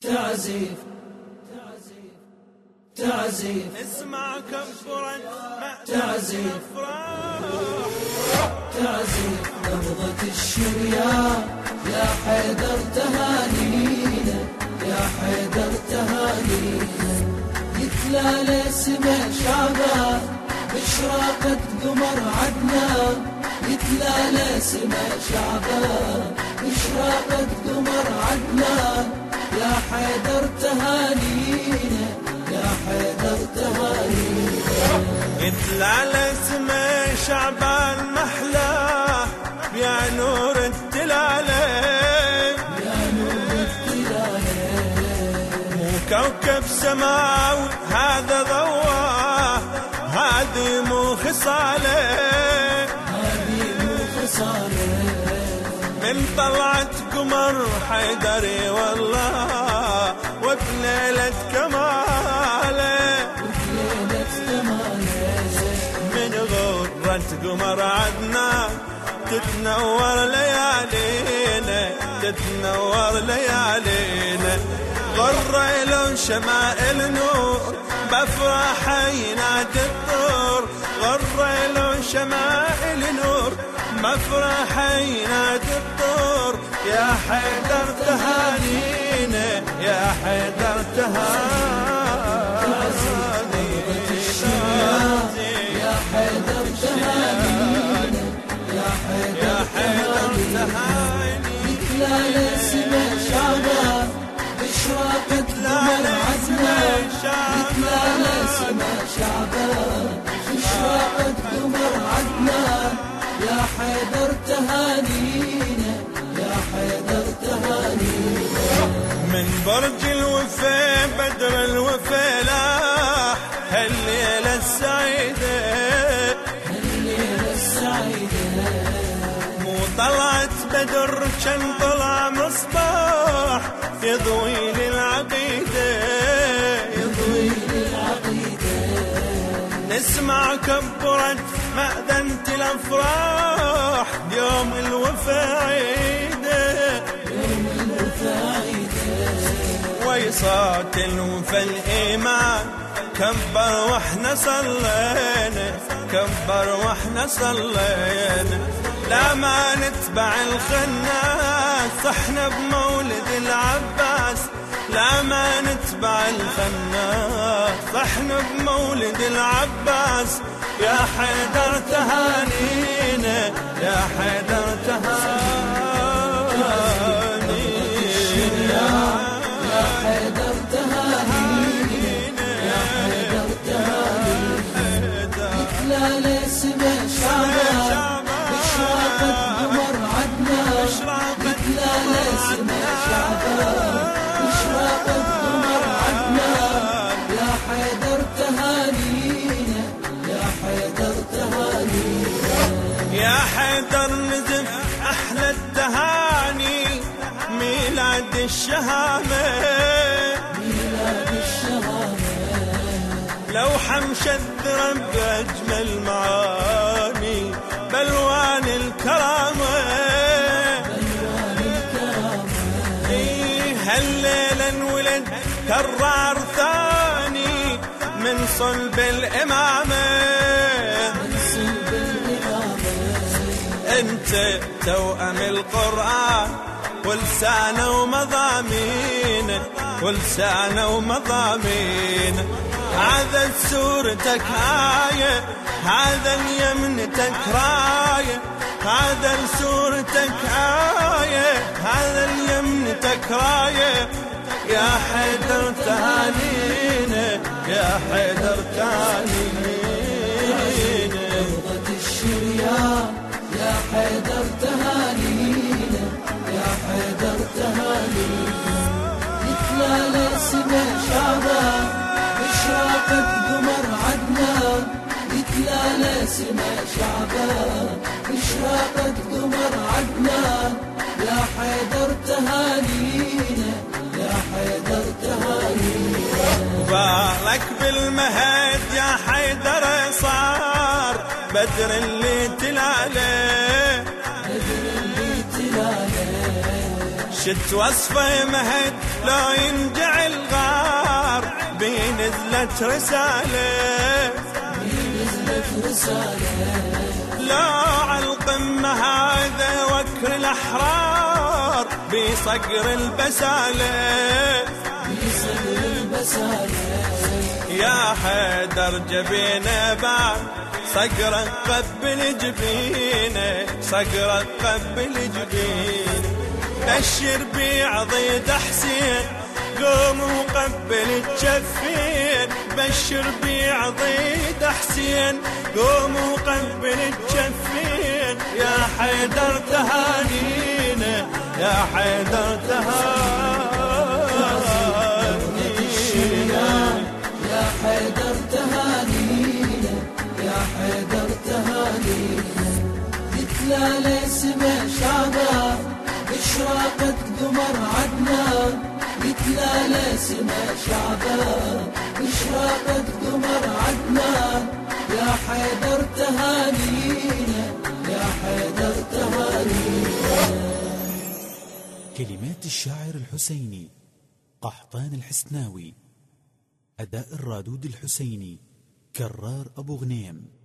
تعزيف. تعزيف. اسمع كفرا تعزيف. تعزيف. نبضة الشريان يا حيدر تهانينا. يا حيدر تهانينا. يتلالى سما شعبان. بشراقة قمر عدنان. يتلالى سما شعبان. بشراقة قمر عدنان. يا حيدر تهانينا يا حيدر تهانينا. يتلالى سما شعبان محلاه يا نور التلالة. يا نور التلالة. مو كوكب سماوي هذا ضواه هذه مو خصالة. هذه مو خصالة. من طلعت قمر حيدري والله وبليلة كماله. من غرة قمر عدنان تتنور ليالينا تتنور ليالينا. غرة لو شمائل نور بفرح ينادي الطور غرة لو شمائل نور مفرح ينادي الطور يا حيدر تهانينا يا حيدر تهانينا. من برج الوفا بدر الوفا لاح هالليلة السعيدة. الليلة السعيدة. مو طلعت بدر كان طلع مصباح. يضوي للعقيدة يضوي للعقيدة نسمع كبرت مأذنة الأفراح. يوم الوفا ويصات الوفا الإيمان. كبر وإحنا صلينا كبر وإحنا صلينا. لا ما نتبع الخناس إحنا بمولد العباس. لا ما نتبع الخناس إحنا بمولد العباس. يا حيدر تهانينا يا حيدر تهانينا. يا حيدر نزف أحلى التهاني ميلاد الشهامة. ميلاد الشهامة لو حمشد رب أجمل معاني توأم القرآن؟ ولسانه ومضامينه ولسانه ومضامينه هذا سورتك آية هذا يمنتك راية هذا سورتك آية هذا يمنتك راية يا حيدر تهانينا يا حيدر تهانينا. حيدر تهانينا يا حيدر تهانينا يتلالى سما شعبان بشراقة قمر عدنان يتلالى سما شعبان بشراقة قمر عدنان يا حيدر تهانينا يا حيدر تهانينا بالمهد يا حيدر بدر اللي تلاله بدر اللي تلاله شت وصفة مهد لو ينجع الغار. بنزلت رسالة بنزلت رسالة. لو على القمة هذا وكر الأحرار. بصقر البسالة بصقر البسالة. يا حيدر جبينه بعد صقرة قبل جبينه صقرة قبل جبينه بشر بعضيد حسين قوم وقبل الجفين. بشر بعضيد حسين قوم وقبل الجفين. يا حيدر تهانينا يا حيدر تهانينا. عدنان يتلالى سما شعبان. اشراقت قمر عدنان يا حيدر تهانينا. يا حيدر تهانينا. كلمات الشاعر الحسيني قحطان الحسناوي. أداء الرادود الحسيني كرار أبو غنيم.